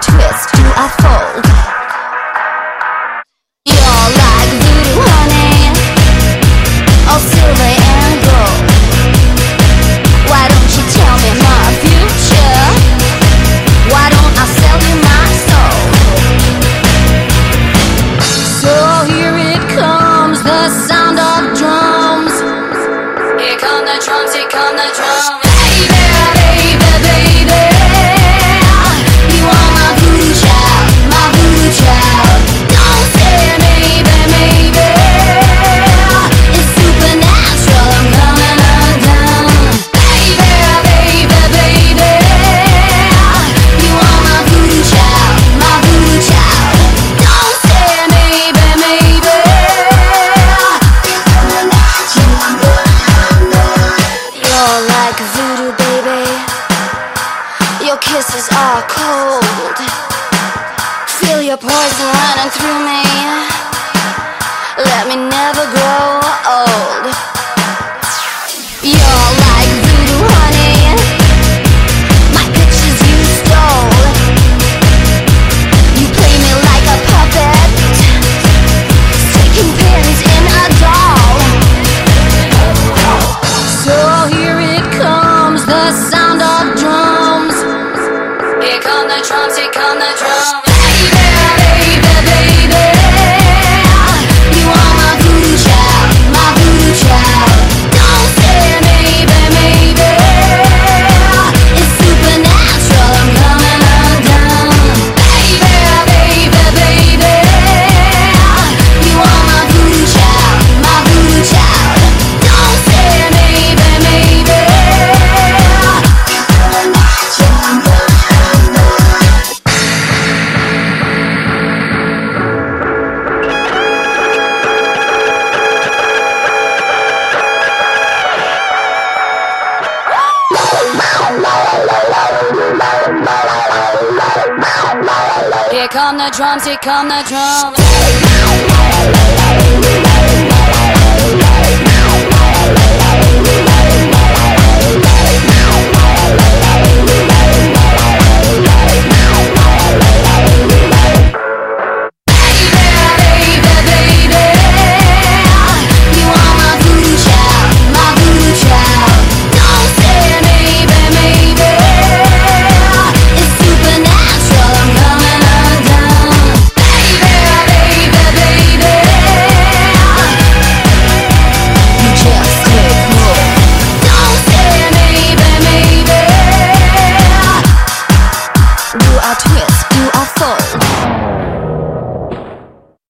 twist? Do I fold? You're like voodoo, honey, all silver and gold. Why don't you tell me my future? Why don't I sell you my soul? So here it comes, the sound of drums. Here come the drums, here come the drums. your kisses are cold. Feel your poison running through me. Let me never grow Come the drums, take come the drums. Here come the drums, here come the drums.